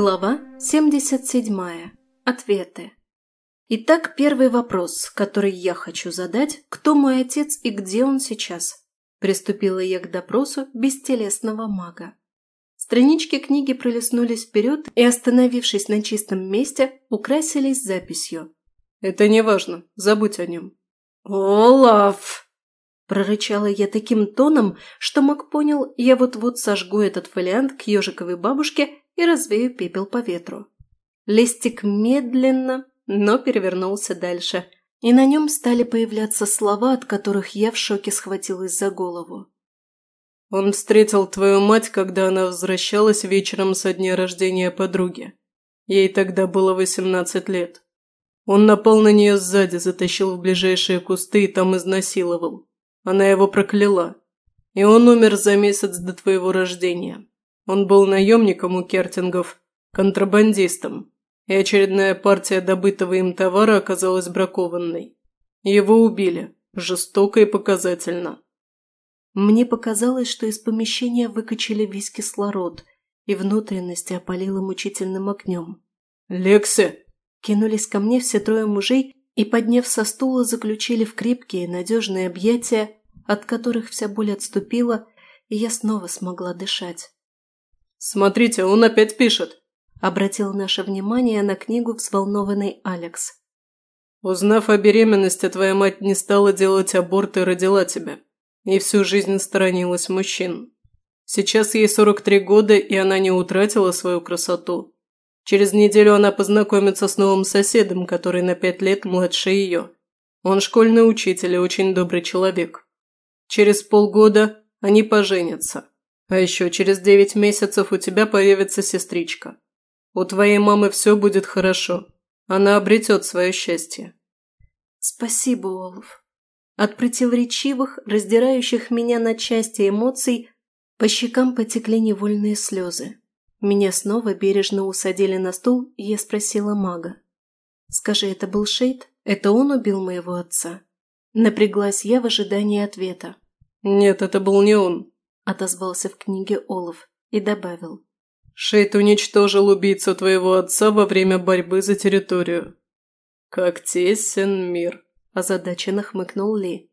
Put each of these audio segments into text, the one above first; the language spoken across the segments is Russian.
Глава 77. Ответы. Итак, первый вопрос, который я хочу задать, кто мой отец и где он сейчас? Приступила я к допросу бестелесного мага. Странички книги пролистнулись вперед и, остановившись на чистом месте, украсились записью. «Это не важно, забудь о нем». «Олаф!» Прорычала я таким тоном, что Мак понял, я вот-вот сожгу этот фолиант к ежиковой бабушке и развею пепел по ветру. Листик медленно, но перевернулся дальше, и на нем стали появляться слова, от которых я в шоке схватилась за голову. «Он встретил твою мать, когда она возвращалась вечером со дня рождения подруги. Ей тогда было восемнадцать лет. Он напал на нее сзади, затащил в ближайшие кусты и там изнасиловал. Она его прокляла. И он умер за месяц до твоего рождения. Он был наемником у кертингов, контрабандистом, и очередная партия добытого им товара оказалась бракованной. Его убили. Жестоко и показательно. Мне показалось, что из помещения выкачали весь кислород, и внутренности опалило мучительным огнем. «Лекси!» Кинулись ко мне все трое мужей и, подняв со стула, заключили в крепкие, надежные объятия, от которых вся боль отступила, и я снова смогла дышать. «Смотрите, он опять пишет!» – обратил наше внимание на книгу взволнованный Алекс. «Узнав о беременности, твоя мать не стала делать аборт и родила тебя. И всю жизнь сторонилась мужчин. Сейчас ей 43 года, и она не утратила свою красоту. Через неделю она познакомится с новым соседом, который на пять лет младше ее. Он школьный учитель и очень добрый человек. Через полгода они поженятся. А еще через девять месяцев у тебя появится сестричка. У твоей мамы все будет хорошо. Она обретет свое счастье. Спасибо, Олаф. От противоречивых, раздирающих меня на части эмоций, по щекам потекли невольные слезы. Меня снова бережно усадили на стул, и я спросила мага. «Скажи, это был Шейд? Это он убил моего отца?» Напряглась я в ожидании ответа. «Нет, это был не он отозвался в книге Олаф и добавил. «Шейд уничтожил убийцу твоего отца во время борьбы за территорию». «Как тесен мир», – озадаченно хмыкнул Ли.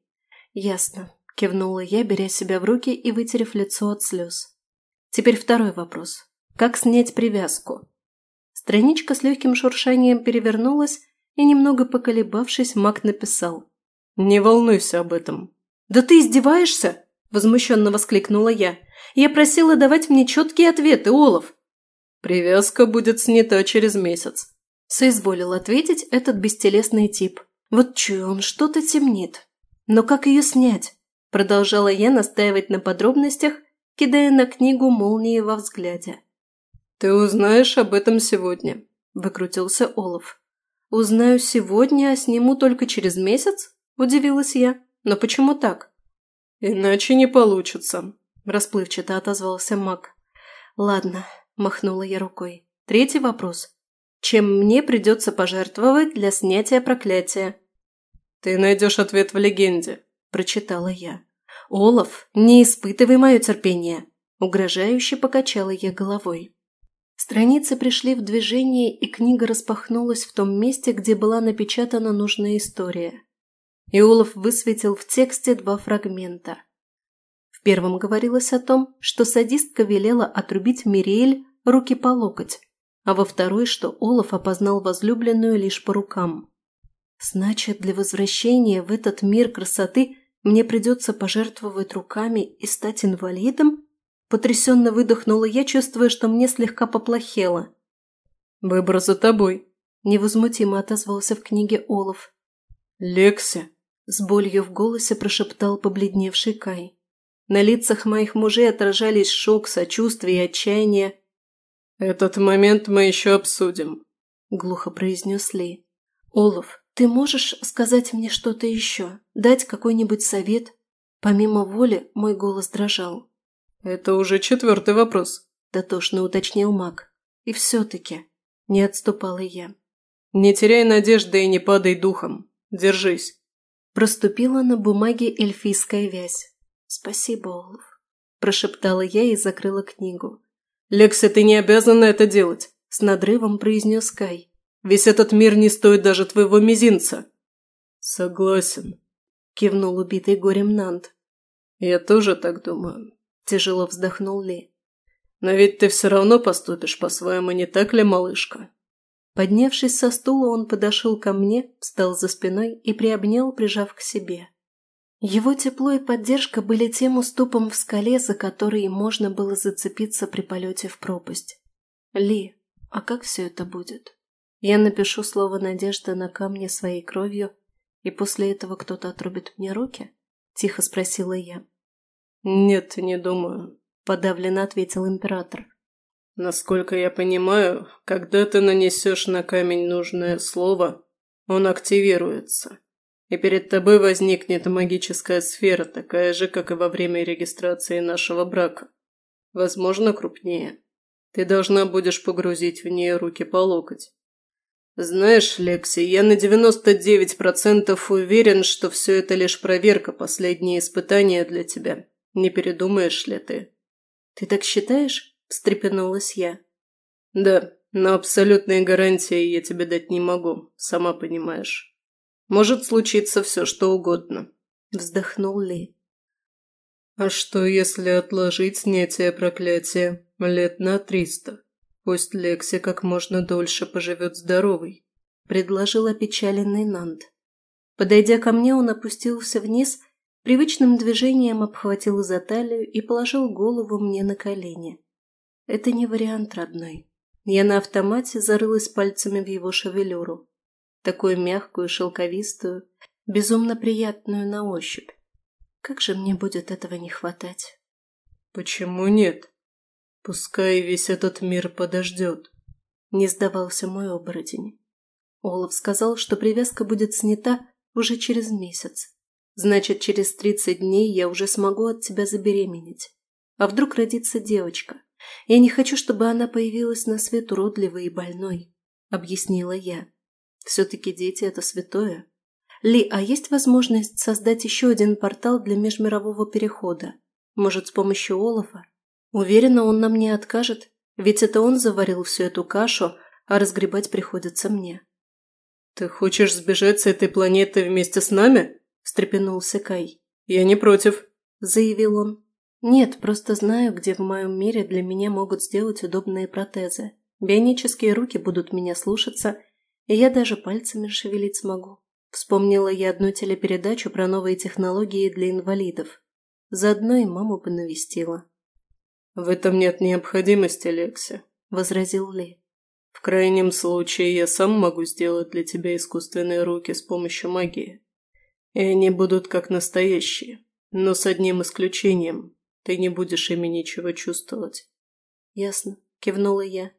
«Ясно», – кивнула я, беря себя в руки и вытерев лицо от слез. «Теперь второй вопрос. Как снять привязку?» Страничка с легким шуршанием перевернулась, и, немного поколебавшись, Мак написал. «Не волнуйся об этом». «Да ты издеваешься?» Возмущенно воскликнула я. «Я просила давать мне четкие ответы, Олаф!» «Привязка будет снята через месяц», – соизволил ответить этот бестелесный тип. «Вот чую, он что-то темнит. Но как ее снять?» – продолжала я настаивать на подробностях, кидая на книгу молнии во взгляде. «Ты узнаешь об этом сегодня», – выкрутился Олаф. «Узнаю сегодня, а сниму только через месяц?» – удивилась я. «Но почему так?» «Иначе не получится», – расплывчато отозвался маг. «Ладно», – махнула я рукой. «Третий вопрос. Чем мне придется пожертвовать для снятия проклятия?» «Ты найдешь ответ в легенде», – прочитала я. «Олаф, не испытывай мое терпение», – угрожающе покачала я головой. Страницы пришли в движение, и книга распахнулась в том месте, где была напечатана нужная история. Иолов высветил в тексте два фрагмента. В первом говорилось о том, что садистка велела отрубить Мириэль руки по локоть, а во второй, что Олаф опознал возлюбленную лишь по рукам. Значит, для возвращения в этот мир красоты мне придется пожертвовать руками и стать инвалидом? Потрясенно выдохнула я, чувствуя, что мне слегка поплохело. «Выбор за тобой», – невозмутимо отозвался в книге Олаф. «Лекси», с болью в голосе прошептал побледневший Кай. На лицах моих мужей отражались шок, сочувствие и отчаяние. «Этот момент мы еще обсудим», – глухо произнес Ли. «Олаф, ты можешь сказать мне что-то еще? Дать какой-нибудь совет?» Помимо воли мой голос дрожал. «Это уже четвертый вопрос», – дотошно уточнил маг. «И все-таки...» – не отступала я. «Не теряй надежды и не падай духом. Держись». Проступила на бумаге эльфийская вязь. «Спасибо, Олаф», – прошептала я и закрыла книгу. «Лекси, ты не обязана это делать», – с надрывом произнес Кай. «Весь этот мир не стоит даже твоего мизинца!» «Согласен», – кивнул убитый горем Нант. «Я тоже так думаю», – тяжело вздохнул Ли. «Но ведь ты все равно поступишь по-своему, не так ли, малышка?» Поднявшись со стула, он подошел ко мне, встал за спиной и приобнял, прижав к себе. Его тепло и поддержка были тем уступом в скале, за который можно было зацепиться при полете в пропасть. «Ли, а как все это будет? Я напишу слово «надежда» на камне своей кровью, и после этого кто-то отрубит мне руки?» – тихо спросила я. «Нет, не думаю», – подавленно ответил император. «Насколько я понимаю, когда ты нанесешь на камень нужное слово, он активируется, и перед тобой возникнет магическая сфера, такая же, как и во время регистрации нашего брака. Возможно, крупнее. Ты должна будешь погрузить в нее руки по локоть. Знаешь, Лекси, я на 99% уверен, что все это лишь проверка, последнее испытание для тебя. Не передумаешь ли ты? Ты так считаешь? – встрепенулась я. «Да, но абсолютные гарантии я тебе дать не могу, сама понимаешь. Может случиться все, что угодно», – вздохнул Ли. «А что, если отложить снятие проклятия лет на триста? Пусть Лекси как можно дольше поживет здоровой», – предложил опечаленный Нант. Подойдя ко мне, он опустился вниз, привычным движением обхватил за талию и положил голову мне на колени. Это не вариант, родной. Я на автомате зарылась пальцами в его шевелюру. Такую мягкую, шелковистую, безумно приятную на ощупь. Как же мне будет этого не хватать? Почему нет? Пускай весь этот мир подождет. Не сдавался мой оборотень. Олаф сказал, что привязка будет снята уже через месяц. Значит, через тридцать дней я уже смогу от тебя забеременеть. А вдруг родится девочка? Я не хочу, чтобы она появилась на свет уродливой и больной», — объяснила я. «Все-таки дети — это святое. Ли, а есть возможность создать еще один портал для межмирового перехода? Может, с помощью Олафа? Уверена, он нам не откажет, ведь это он заварил всю эту кашу, а разгребать приходится мне». «Ты хочешь сбежать с этой планеты вместе с нами?» – встрепенулся Кай. «Я не против», – заявил он. Нет, просто знаю, где в моем мире для меня могут сделать удобные протезы. Бионические руки будут меня слушаться, и я даже пальцами шевелить смогу. Вспомнила я одну телепередачу про новые технологии для инвалидов. Заодно и маму бы навестила. «В этом нет необходимости, Лекси», – возразил Ли. «В крайнем случае я сам могу сделать для тебя искусственные руки с помощью магии. И они будут как настоящие, но с одним исключением. Ты не будешь ими ничего чувствовать. Ясно, кивнула я.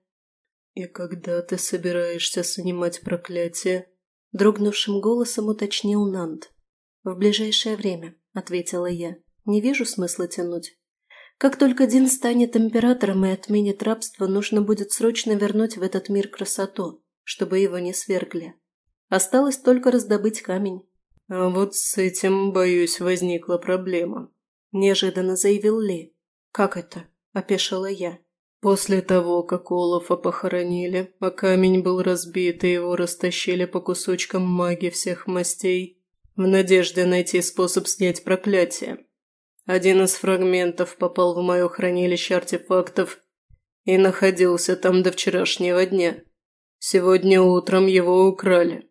И когда ты собираешься снимать проклятие? Дрогнувшим голосом уточнил Нант. В ближайшее время, ответила я. Не вижу смысла тянуть. Как только Дин станет императором и отменит рабство, нужно будет срочно вернуть в этот мир красоту, чтобы его не свергли. Осталось только раздобыть камень. А вот с этим, боюсь, возникла проблема неожиданно заявил Ли. «Как это?» – опешила я. После того, как Олафа похоронили, а камень был разбит и его растащили по кусочкам маги всех мастей, в надежде найти способ снять проклятие. Один из фрагментов попал в мое хранилище артефактов и находился там до вчерашнего дня. Сегодня утром его украли.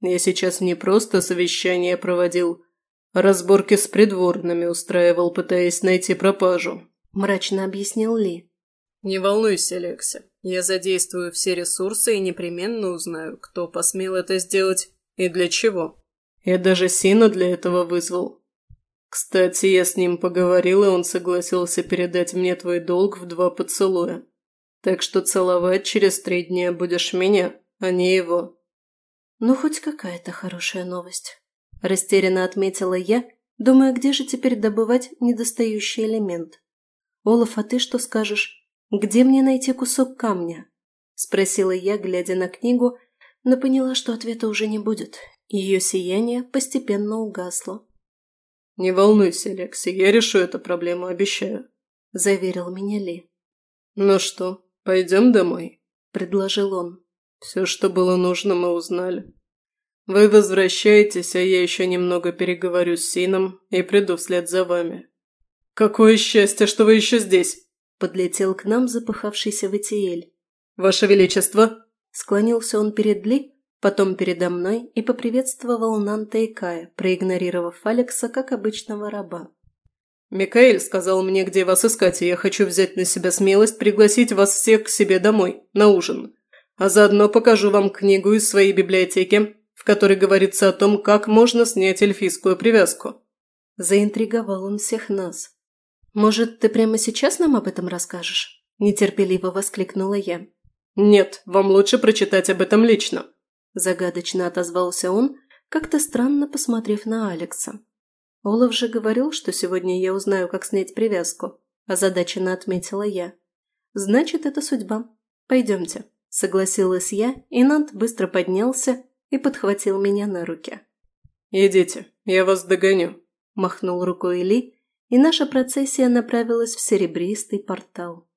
Я сейчас не просто совещание проводил, Разборки с придворными устраивал, пытаясь найти пропажу», – мрачно объяснил Ли. «Не волнуйся, Лекси. Я задействую все ресурсы и непременно узнаю, кто посмел это сделать и для чего. Я даже Сина для этого вызвал. Кстати, я с ним поговорил, и он согласился передать мне твой долг в два поцелуя. Так что целовать через три дня будешь меня, а не его». «Ну, хоть какая-то хорошая новость». – растерянно отметила я, думая, где же теперь добывать недостающий элемент. «Олаф, а ты что скажешь? Где мне найти кусок камня?» – спросила я, глядя на книгу, но поняла, что ответа уже не будет. Ее сияние постепенно угасло. «Не волнуйся, Лекси, я решу эту проблему, обещаю», – заверил меня Ли. «Ну что, пойдем домой?» – предложил он. «Все, что было нужно, мы узнали. Вы возвращаетесь, а я еще немного переговорю с Сином и приду вслед за вами». «Какое счастье, что вы еще здесь!» – подлетел к нам запыхавшийся Ватиэль. «Ваше Величество!» – склонился он перед Ли, потом передо мной и поприветствовал Нанта и Кая, проигнорировав Алекса как обычного раба. «Микаэль сказал мне, где вас искать, и я хочу взять на себя смелость пригласить вас всех к себе домой, на ужин. А заодно покажу вам книгу из своей библиотеки, которой говорится о том, как можно снять эльфийскую привязку». Заинтриговал он всех нас. «Может, ты прямо сейчас нам об этом расскажешь?» – нетерпеливо воскликнула я. «Нет, вам лучше прочитать об этом лично», – загадочно отозвался он, как-то странно посмотрев на Алекса. Олаф же говорил, что сегодня я узнаю, как снять привязку, озадаченно отметила я. Значит, это судьба. Пойдемте, согласилась я, и Нант быстро поднялся и подхватил меня на руки. «Идите, я вас догоню», – махнул рукой Ли, и наша процессия направилась в серебристый портал.